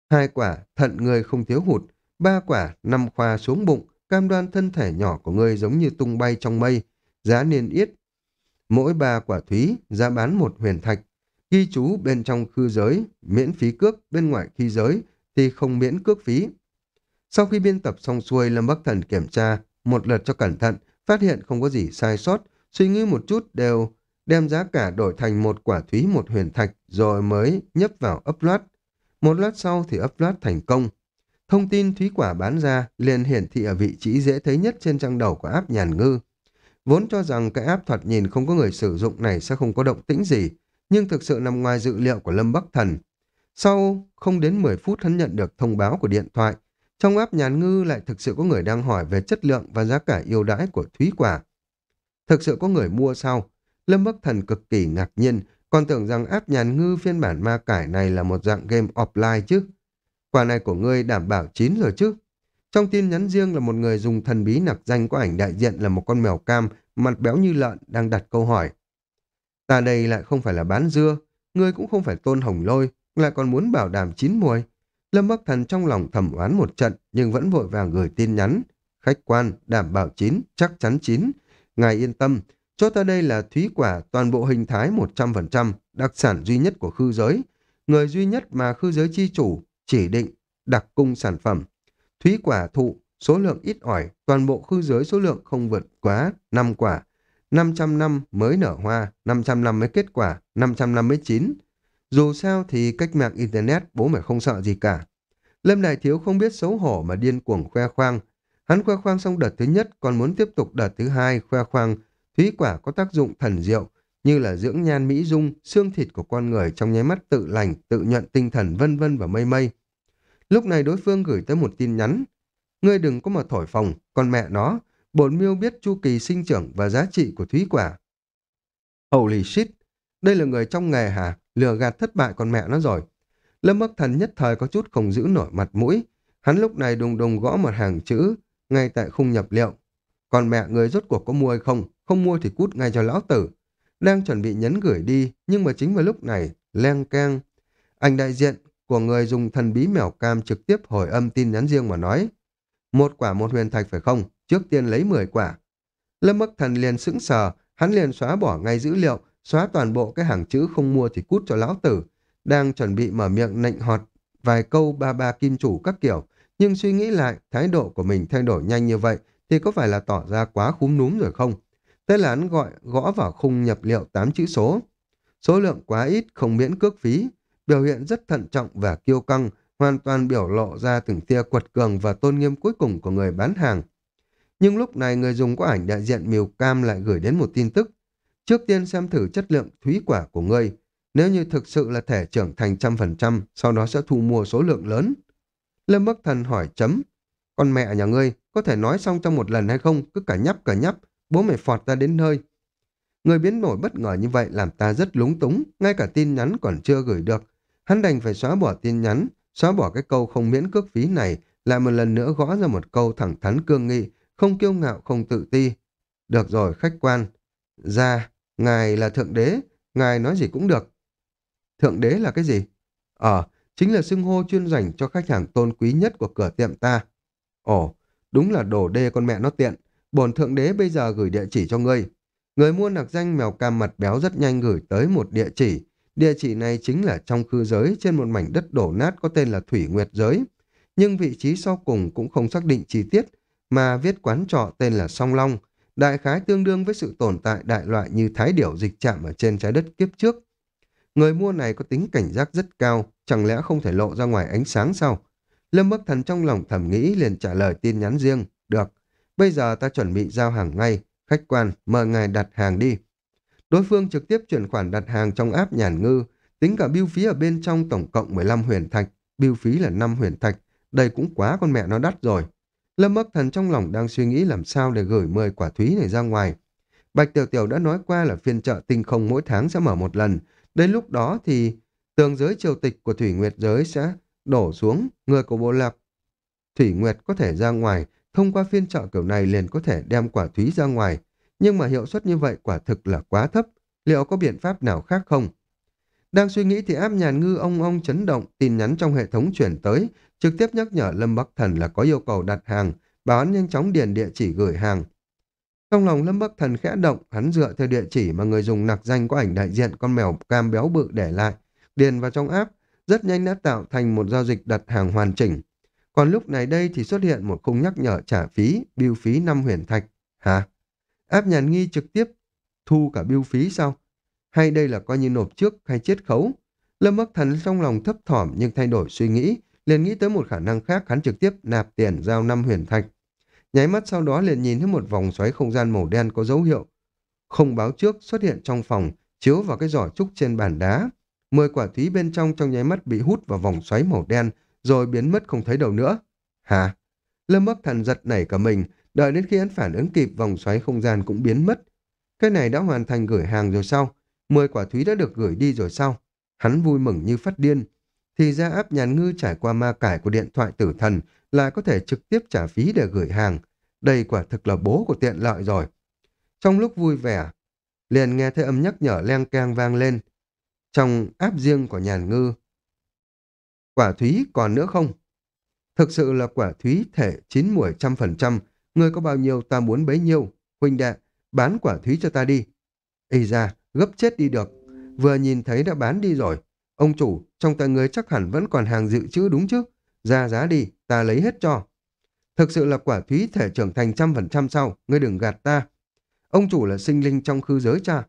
hai quả thận người không thiếu hụt, ba quả năm khoa xuống bụng, cam đoan thân thể nhỏ của người giống như tung bay trong mây, giá niên yết. Mỗi ba quả thúy, giá bán một huyền thạch, ghi chú bên trong khư giới, miễn phí cước, bên ngoài khi giới thì không miễn cước phí. Sau khi biên tập xong xuôi, Lâm Bắc Thần kiểm tra một lượt cho cẩn thận, phát hiện không có gì sai sót, suy nghĩ một chút đều đem giá cả đổi thành một quả thúy một huyền thạch rồi mới nhấp vào upload. Một lát sau thì upload thành công. Thông tin thúy quả bán ra liền hiển thị ở vị trí dễ thấy nhất trên trang đầu của app nhàn ngư. Vốn cho rằng cái app thoạt nhìn không có người sử dụng này sẽ không có động tĩnh gì, nhưng thực sự nằm ngoài dự liệu của Lâm Bắc Thần. Sau không đến 10 phút hắn nhận được thông báo của điện thoại, trong app nhàn ngư lại thực sự có người đang hỏi về chất lượng và giá cả yêu đãi của thúy quả. Thực sự có người mua sao? Lâm Bắc Thần cực kỳ ngạc nhiên, còn tưởng rằng app nhàn ngư phiên bản ma cải này là một dạng game offline chứ. Quả này của ngươi đảm bảo chín rồi chứ. Trong tin nhắn riêng là một người dùng thần bí nặc danh có ảnh đại diện là một con mèo cam, mặt béo như lợn, đang đặt câu hỏi. Ta đây lại không phải là bán dưa, ngươi cũng không phải tôn hồng lôi, lại còn muốn bảo đảm chín mùi. Lâm Bắc Thần trong lòng thầm oán một trận, nhưng vẫn vội vàng gửi tin nhắn. Khách quan, đảm bảo chín, chắc chắn chín. Ngài yên tâm, cho ta đây là thúy quả toàn bộ hình thái 100%, đặc sản duy nhất của khư giới. Người duy nhất mà khư giới chi chủ chỉ định đặc cung sản phẩm. Thúy quả thụ, số lượng ít ỏi, toàn bộ khư giới số lượng không vượt quá 5 quả. 500 năm mới nở hoa, 500 năm mới kết quả, 500 năm mới chín. Dù sao thì cách mạng Internet bố mẹ không sợ gì cả. Lâm Đại Thiếu không biết xấu hổ mà điên cuồng khoe khoang. Hắn khoe khoang xong đợt thứ nhất còn muốn tiếp tục đợt thứ hai khoe khoang thúy quả có tác dụng thần diệu như là dưỡng nhan mỹ dung, xương thịt của con người trong nháy mắt tự lành, tự nhận tinh thần vân vân và mây mây. Lúc này đối phương gửi tới một tin nhắn. Ngươi đừng có mà thổi phồng, con mẹ nó, bổn miêu biết chu kỳ sinh trưởng và giá trị của thúy quả. Holy shit, đây là người trong nghề hả? Lừa gạt thất bại con mẹ nó rồi. Lâm Bắc Thần nhất thời có chút không giữ nổi mặt mũi. Hắn lúc này đùng đùng gõ một hàng chữ ngay tại khung nhập liệu. Còn mẹ người rốt cuộc có mua hay không? Không mua thì cút ngay cho lão tử. Đang chuẩn bị nhấn gửi đi, nhưng mà chính vào lúc này, len keng. Anh đại diện của người dùng thần bí mèo cam trực tiếp hồi âm tin nhắn riêng mà nói. Một quả một huyền thạch phải không? Trước tiên lấy 10 quả. Lâm Bắc Thần liền sững sờ, hắn liền xóa bỏ ngay dữ liệu, xóa toàn bộ cái hàng chữ không mua thì cút cho lão tử. Đang chuẩn bị mở miệng nịnh họt vài câu ba ba kim chủ các kiểu, nhưng suy nghĩ lại, thái độ của mình thay đổi nhanh như vậy thì có phải là tỏ ra quá khúm núm rồi không? Thế là hắn gọi gõ vào khung nhập liệu 8 chữ số. Số lượng quá ít, không miễn cước phí, biểu hiện rất thận trọng và kiêu căng, hoàn toàn biểu lộ ra từng tia quật cường và tôn nghiêm cuối cùng của người bán hàng. Nhưng lúc này người dùng có ảnh đại diện miều cam lại gửi đến một tin tức. Trước tiên xem thử chất lượng thúy quả của ngươi. Nếu như thực sự là thể trưởng thành trăm phần trăm, sau đó sẽ thu mua số lượng lớn. Lâm Bắc Thần hỏi chấm. Con mẹ nhà ngươi, có thể nói xong trong một lần hay không? Cứ cả nhắp cả nhắp, bố mày phọt ra đến nơi. Người biến nổi bất ngờ như vậy làm ta rất lúng túng, ngay cả tin nhắn còn chưa gửi được. Hắn đành phải xóa bỏ tin nhắn, xóa bỏ cái câu không miễn cước phí này, lại một lần nữa gõ ra một câu thẳng thắn cương nghị, không kiêu ngạo, không tự ti. Được rồi, khách quan. Ra, ngài là thượng đế, ngài nói gì cũng được. Thượng đế là cái gì? Ờ, chính là xưng hô chuyên dành cho khách hàng tôn quý nhất của cửa tiệm ta. Ồ, đúng là đồ đê con mẹ nó tiện. Bổn thượng đế bây giờ gửi địa chỉ cho ngươi. Người mua nặc danh mèo cam mặt béo rất nhanh gửi tới một địa chỉ. Địa chỉ này chính là trong khư giới trên một mảnh đất đổ nát có tên là Thủy Nguyệt Giới. Nhưng vị trí sau cùng cũng không xác định chi tiết, mà viết quán trọ tên là Song Long, đại khái tương đương với sự tồn tại đại loại như thái điểu dịch chạm ở trên trái đất kiếp trước. Người mua này có tính cảnh giác rất cao, chẳng lẽ không thể lộ ra ngoài ánh sáng sao? Lâm Bắc Thần trong lòng thầm nghĩ liền trả lời tin nhắn riêng, được, bây giờ ta chuẩn bị giao hàng ngay, khách quan, mời ngài đặt hàng đi. Đối phương trực tiếp chuyển khoản đặt hàng trong app nhàn ngư, tính cả biêu phí ở bên trong tổng cộng 15 huyền thạch, biêu phí là 5 huyền thạch, đây cũng quá con mẹ nó đắt rồi. Lâm Bắc Thần trong lòng đang suy nghĩ làm sao để gửi 10 quả thúy này ra ngoài. Bạch Tiểu Tiểu đã nói qua là phiên chợ tinh không mỗi tháng sẽ mở một lần. Đến lúc đó thì tường giới triều tịch của Thủy Nguyệt giới sẽ đổ xuống, người của bộ lạc Thủy Nguyệt có thể ra ngoài, thông qua phiên chợ kiểu này liền có thể đem quả thúy ra ngoài. Nhưng mà hiệu suất như vậy quả thực là quá thấp. Liệu có biện pháp nào khác không? Đang suy nghĩ thì áp nhàn ngư ông ông chấn động, tin nhắn trong hệ thống chuyển tới, trực tiếp nhắc nhở Lâm Bắc Thần là có yêu cầu đặt hàng, bảo hắn nhanh chóng điền địa chỉ gửi hàng. Trong lòng Lâm Bắc Thần khẽ động, hắn dựa theo địa chỉ mà người dùng nặc danh có ảnh đại diện con mèo cam béo bự để lại, điền vào trong app, rất nhanh đã tạo thành một giao dịch đặt hàng hoàn chỉnh. Còn lúc này đây thì xuất hiện một khung nhắc nhở trả phí, biêu phí 5 huyền thạch. Hả? Áp nhàn nghi trực tiếp thu cả biêu phí sao? Hay đây là coi như nộp trước hay chiết khấu? Lâm Bắc Thần trong lòng thấp thỏm nhưng thay đổi suy nghĩ, liền nghĩ tới một khả năng khác hắn trực tiếp nạp tiền giao năm huyền thạch. Nháy mắt sau đó liền nhìn thấy một vòng xoáy không gian màu đen có dấu hiệu. Không báo trước xuất hiện trong phòng, chiếu vào cái giỏ trúc trên bàn đá. Mười quả thúy bên trong trong nháy mắt bị hút vào vòng xoáy màu đen, rồi biến mất không thấy đâu nữa. Hả? Lâm Bắc Thần giật nảy cả mình, đợi đến khi hắn phản ứng kịp vòng xoáy không gian cũng biến mất. Cái này đã hoàn thành gửi hàng rồi sao? Mười quả thúy đã được gửi đi rồi sao? Hắn vui mừng như phát điên. Thì ra áp nhàn ngư trải qua ma cải của điện thoại tử thần là có thể trực tiếp trả phí để gửi hàng. Đây quả thực là bố của tiện lợi rồi. Trong lúc vui vẻ, liền nghe thấy âm nhắc nhở len keng vang lên. Trong áp riêng của nhàn ngư, quả thúy còn nữa không? Thực sự là quả thúy thể chín muồi trăm phần trăm, người có bao nhiêu ta muốn bấy nhiêu. Huynh đệ, bán quả thúy cho ta đi. Ây ra, gấp chết đi được. Vừa nhìn thấy đã bán đi rồi. Ông chủ, trong tay người chắc hẳn vẫn còn hàng dự trữ đúng chứ? Ra giá đi, ta lấy hết cho. Thực sự là quả thúy thể trưởng thành trăm phần trăm sau, ngươi đừng gạt ta. Ông chủ là sinh linh trong khư giới cha.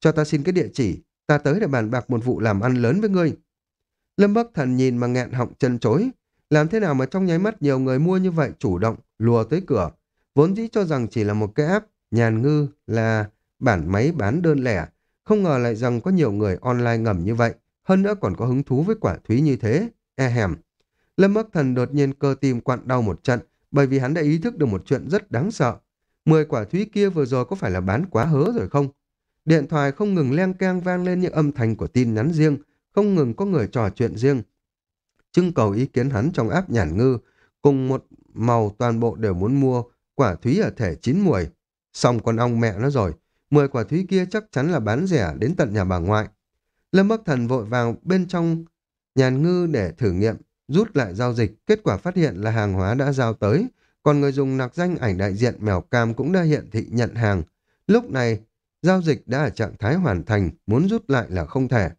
Cho ta xin cái địa chỉ, ta tới để bàn bạc một vụ làm ăn lớn với ngươi. Lâm Bắc Thần nhìn mà nghẹn họng chân chối. Làm thế nào mà trong nháy mắt nhiều người mua như vậy chủ động, lùa tới cửa. Vốn dĩ cho rằng chỉ là một cái app, nhàn ngư là bản máy bán đơn lẻ. Không ngờ lại rằng có nhiều người online ngầm như vậy. Hơn nữa còn có hứng thú với quả thúy như thế. E hèm. Lâm Bắc Thần đột nhiên cơ tim quặn đau một trận bởi vì hắn đã ý thức được một chuyện rất đáng sợ. Mười quả thúy kia vừa rồi có phải là bán quá hớ rồi không? Điện thoại không ngừng len keng vang lên những âm thanh của tin nhắn riêng, không ngừng có người trò chuyện riêng. Trưng cầu ý kiến hắn trong áp nhản ngư, cùng một màu toàn bộ đều muốn mua quả thúy ở thể chín muồi. Xong con ong mẹ nó rồi, mười quả thúy kia chắc chắn là bán rẻ đến tận nhà bà ngoại. Lâm Bắc Thần vội vào bên trong nhàn ngư để thử nghiệm, rút lại giao dịch, kết quả phát hiện là hàng hóa đã giao tới, còn người dùng nạc danh ảnh đại diện mèo cam cũng đã hiện thị nhận hàng. Lúc này, giao dịch đã ở trạng thái hoàn thành, muốn rút lại là không thể.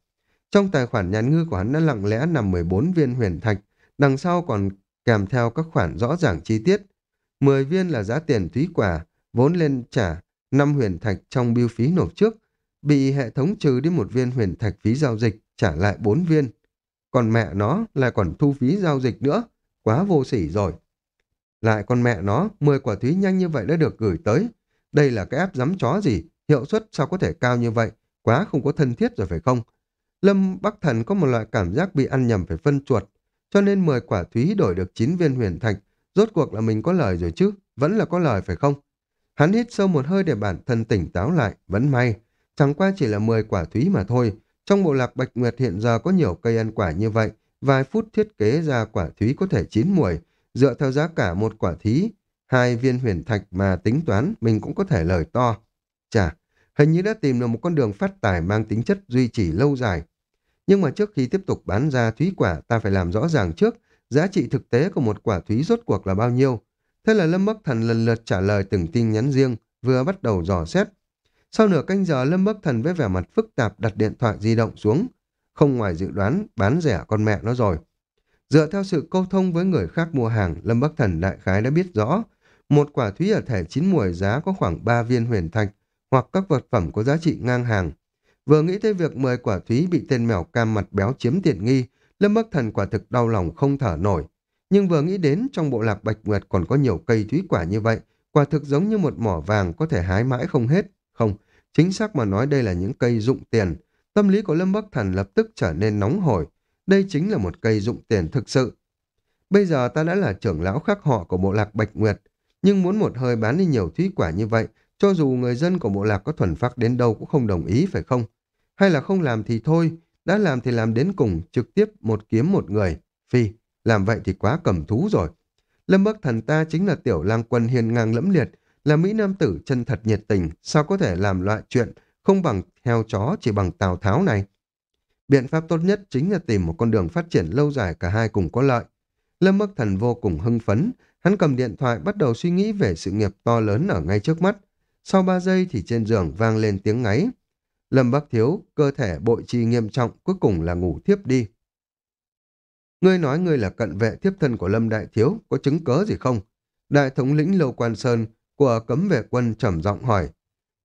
Trong tài khoản nhàn ngư của hắn đã lặng lẽ nằm 14 viên huyền thạch, đằng sau còn kèm theo các khoản rõ ràng chi tiết. 10 viên là giá tiền thúy quả, vốn lên trả năm huyền thạch trong biêu phí nộp trước, bị hệ thống trừ đi một viên huyền thạch phí giao dịch, trả lại bốn viên. Còn mẹ nó lại còn thu phí giao dịch nữa, quá vô sỉ rồi. Lại con mẹ nó, 10 quả thúy nhanh như vậy đã được gửi tới. Đây là cái áp dám chó gì, hiệu suất sao có thể cao như vậy, quá không có thân thiết rồi phải không? Lâm Bắc Thần có một loại cảm giác bị ăn nhầm phải phân chuột, cho nên 10 quả thúy đổi được 9 viên huyền thạch, rốt cuộc là mình có lời rồi chứ, vẫn là có lời phải không? Hắn hít sâu một hơi để bản thân tỉnh táo lại, vẫn may, chẳng qua chỉ là 10 quả thúy mà thôi. Trong bộ lạc Bạch Nguyệt hiện giờ có nhiều cây ăn quả như vậy, vài phút thiết kế ra quả thúy có thể chín mùi, dựa theo giá cả một quả thí, hai viên huyền thạch mà tính toán mình cũng có thể lời to. Chà, hình như đã tìm được một con đường phát tài mang tính chất duy trì lâu dài. Nhưng mà trước khi tiếp tục bán ra thúy quả ta phải làm rõ ràng trước giá trị thực tế của một quả thúy rốt cuộc là bao nhiêu. Thế là Lâm Bắc Thần lần lượt trả lời từng tin nhắn riêng, vừa bắt đầu dò xét. Sau nửa canh giờ Lâm Bắc Thần với vẻ mặt phức tạp đặt điện thoại di động xuống. Không ngoài dự đoán, bán rẻ con mẹ nó rồi. Dựa theo sự câu thông với người khác mua hàng, Lâm Bắc Thần đại khái đã biết rõ, một quả thúy ở thể chín mùi giá có khoảng 3 viên huyền thạch, hoặc các vật phẩm có giá trị ngang hàng. Vừa nghĩ tới việc 10 quả thúy bị tên mèo cam mặt béo chiếm tiện nghi, Lâm Bắc Thần quả thực đau lòng không thở nổi. Nhưng vừa nghĩ đến trong bộ lạc Bạch Nguyệt còn có nhiều cây thúy quả như vậy, quả thực giống như một mỏ vàng có thể hái mãi không hết. Không, chính xác mà nói đây là những cây dụng tiền. Tâm lý của Lâm Bắc Thần lập tức trở nên nóng hổi. Đây chính là một cây dụng tiền thực sự. Bây giờ ta đã là trưởng lão khắc họ của bộ lạc Bạch Nguyệt, nhưng muốn một hơi bán đi nhiều thúy quả như vậy, cho dù người dân của bộ lạc có thuần phát đến đâu cũng không đồng ý phải không? Hay là không làm thì thôi, đã làm thì làm đến cùng, trực tiếp một kiếm một người. Phi, làm vậy thì quá cầm thú rồi. Lâm Bắc Thần ta chính là tiểu lang quân hiền ngang lẫm liệt, là Mỹ Nam tử chân thật nhiệt tình, sao có thể làm loại chuyện không bằng heo chó chỉ bằng Tào Tháo này. Biện pháp tốt nhất chính là tìm một con đường phát triển lâu dài cả hai cùng có lợi. Lâm Bắc Thần vô cùng hưng phấn, hắn cầm điện thoại bắt đầu suy nghĩ về sự nghiệp to lớn ở ngay trước mắt. Sau ba giây thì trên giường vang lên tiếng ngáy. Lâm Bắc Thiếu, cơ thể bội trì nghiêm trọng, cuối cùng là ngủ thiếp đi. Ngươi nói ngươi là cận vệ thiếp thân của Lâm Đại Thiếu, có chứng cớ gì không? Đại thống lĩnh Lâu Quan Sơn của cấm vệ quân trầm giọng hỏi.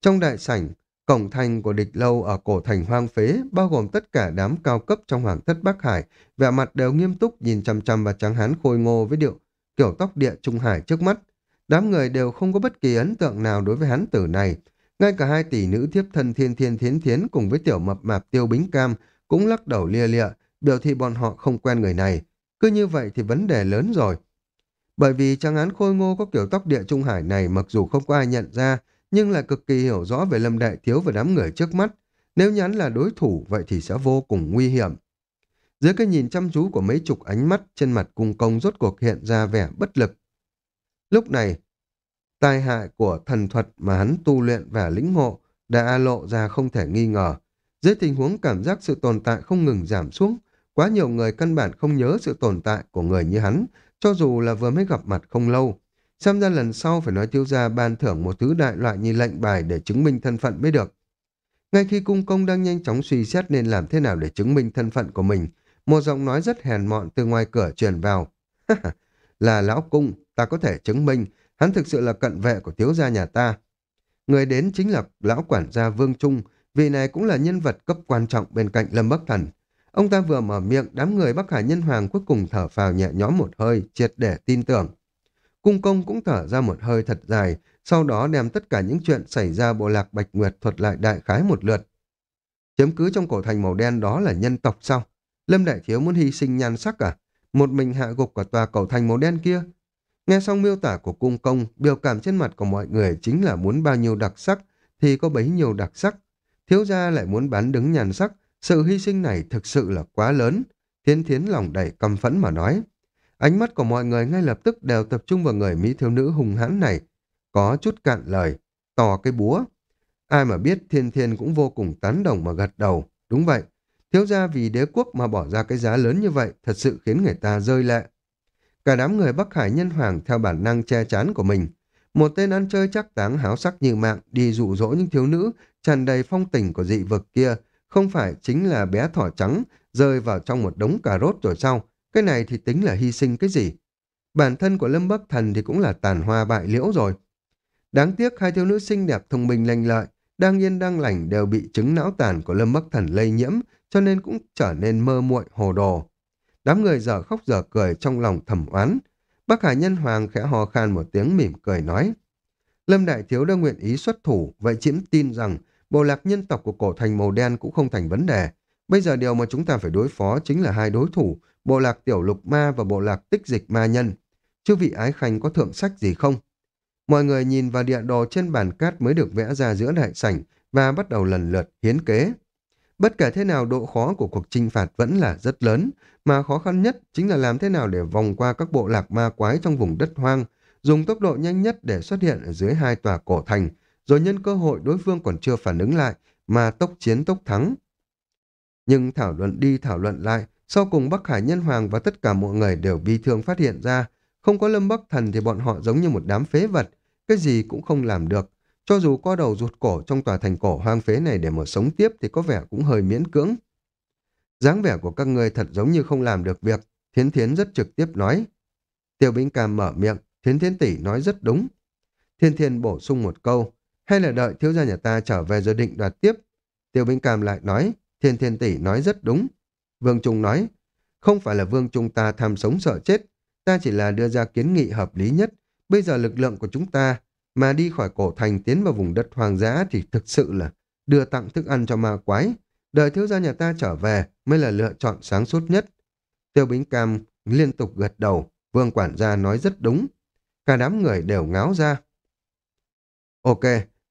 Trong đại sảnh, cổng thành của địch lâu ở cổ thành hoang phế, bao gồm tất cả đám cao cấp trong hoàng thất Bắc Hải, vẻ mặt đều nghiêm túc nhìn chăm chăm vào tráng hán khôi ngô với điệu kiểu tóc địa Trung Hải trước mắt. Đám người đều không có bất kỳ ấn tượng nào đối với hán tử này. Ngay cả hai tỷ nữ thiếp thân thiên thiên thiến thiến cùng với tiểu mập mạp tiêu bính cam cũng lắc đầu lia lịa, biểu thị bọn họ không quen người này. Cứ như vậy thì vấn đề lớn rồi. Bởi vì trang án khôi ngô có kiểu tóc địa Trung Hải này mặc dù không có ai nhận ra, nhưng là cực kỳ hiểu rõ về Lâm Đại Thiếu và đám người trước mắt. Nếu nhắn là đối thủ, vậy thì sẽ vô cùng nguy hiểm. Dưới cái nhìn chăm chú của mấy chục ánh mắt trên mặt cung công rốt cuộc hiện ra vẻ bất lực. Lúc này, tai hại của thần thuật mà hắn tu luyện và lĩnh ngộ đã lộ ra không thể nghi ngờ. Dưới tình huống cảm giác sự tồn tại không ngừng giảm xuống, quá nhiều người căn bản không nhớ sự tồn tại của người như hắn, cho dù là vừa mới gặp mặt không lâu. Xem ra lần sau phải nói tiêu gia ban thưởng một thứ đại loại như lệnh bài để chứng minh thân phận mới được. Ngay khi cung công đang nhanh chóng suy xét nên làm thế nào để chứng minh thân phận của mình, một giọng nói rất hèn mọn từ ngoài cửa truyền vào. là lão cung, ta có thể chứng minh, hắn thực sự là cận vệ của thiếu gia nhà ta. Người đến chính là lão quản gia Vương Trung, vị này cũng là nhân vật cấp quan trọng bên cạnh Lâm Bắc Thần. Ông ta vừa mở miệng, đám người Bắc Hải Nhân Hoàng cuối cùng thở phào nhẹ nhõm một hơi, triệt để tin tưởng. Cung công cũng thở ra một hơi thật dài, sau đó đem tất cả những chuyện xảy ra bộ lạc Bạch Nguyệt thuật lại đại khái một lượt. Chiếm cứ trong cổ thành màu đen đó là nhân tộc sao? Lâm Đại Thiếu muốn hy sinh nhan sắc à? Một mình hạ gục cả tòa cầu thành màu đen kia. Nghe xong miêu tả của cung công, biểu cảm trên mặt của mọi người chính là muốn bao nhiêu đặc sắc thì có bấy nhiêu đặc sắc. Thiếu gia lại muốn bán đứng nhan sắc, sự hy sinh này thực sự là quá lớn. Thiên thiến lòng đầy căm phẫn mà nói. Ánh mắt của mọi người ngay lập tức đều tập trung vào người Mỹ thiếu nữ hùng hãn này. Có chút cạn lời, tò cái búa. Ai mà biết thiên thiên cũng vô cùng tán đồng mà gật đầu. Đúng vậy, thiếu gia vì đế quốc mà bỏ ra cái giá lớn như vậy thật sự khiến người ta rơi lệ. Cả đám người Bắc Hải nhân hoàng theo bản năng che chắn của mình. Một tên ăn chơi chắc táng háo sắc như mạng đi dụ dỗ những thiếu nữ tràn đầy phong tình của dị vực kia không phải chính là bé thỏ trắng rơi vào trong một đống cà rốt rồi sao? Cái này thì tính là hy sinh cái gì? Bản thân của Lâm Bắc Thần thì cũng là tàn hoa bại liễu rồi. Đáng tiếc hai thiếu nữ xinh đẹp thông minh lành lợi, đang yên đang lành đều bị chứng não tàn của Lâm Bắc Thần lây nhiễm, cho nên cũng trở nên mơ muội hồ đồ. Đám người giờ khóc giờ cười trong lòng thầm oán. Bắc Hải Nhân Hoàng khẽ hò khan một tiếng mỉm cười nói. Lâm Đại Thiếu đã nguyện ý xuất thủ, vậy chiếm tin rằng bộ lạc nhân tộc của cổ thành màu đen cũng không thành vấn đề. Bây giờ điều mà chúng ta phải đối phó chính là hai đối thủ, bộ lạc tiểu lục ma và bộ lạc tích dịch ma nhân. Chư vị ái khanh có thượng sách gì không? Mọi người nhìn vào địa đồ trên bàn cát mới được vẽ ra giữa đại sảnh và bắt đầu lần lượt hiến kế. Bất kể thế nào độ khó của cuộc trinh phạt vẫn là rất lớn, mà khó khăn nhất chính là làm thế nào để vòng qua các bộ lạc ma quái trong vùng đất hoang, dùng tốc độ nhanh nhất để xuất hiện ở dưới hai tòa cổ thành, rồi nhân cơ hội đối phương còn chưa phản ứng lại mà tốc chiến tốc thắng. Nhưng thảo luận đi thảo luận lại, sau cùng Bắc Hải Nhân Hoàng và tất cả mọi người đều bi thương phát hiện ra, không có Lâm Bắc Thần thì bọn họ giống như một đám phế vật, cái gì cũng không làm được. Cho dù co đầu ruột cổ trong tòa thành cổ hoang phế này để mà sống tiếp thì có vẻ cũng hơi miễn cưỡng. dáng vẻ của các người thật giống như không làm được việc, Thiến Thiến rất trực tiếp nói. Tiêu Bính Cam mở miệng, Thiến Thiến tỷ nói rất đúng. Thiên Thiên bổ sung một câu, hay là đợi thiếu gia nhà ta trở về rồi định đoạt tiếp. Tiêu Bính Cam lại nói, Thiên Thiên tỷ nói rất đúng. Vương Trung nói, không phải là Vương Trung ta tham sống sợ chết, ta chỉ là đưa ra kiến nghị hợp lý nhất. Bây giờ lực lượng của chúng ta mà đi khỏi cổ thành tiến vào vùng đất hoang dã thì thực sự là đưa tặng thức ăn cho ma quái. Đợi thiếu gia nhà ta trở về mới là lựa chọn sáng suốt nhất. Tiêu Bính Cam liên tục gật đầu, vương quản gia nói rất đúng. Cả đám người đều ngáo ra. Ok,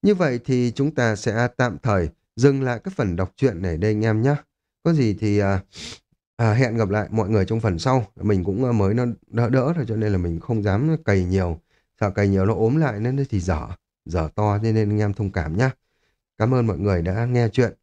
như vậy thì chúng ta sẽ tạm thời dừng lại cái phần đọc truyện này đây anh em nhé. Có gì thì à, à, hẹn gặp lại mọi người trong phần sau. Mình cũng à, mới nó đỡ đỡ rồi cho nên là mình không dám cày nhiều. Sợ cày nhiều nó ốm lại nên thì dở, dở to cho nên anh em thông cảm nhé. Cảm ơn mọi người đã nghe chuyện.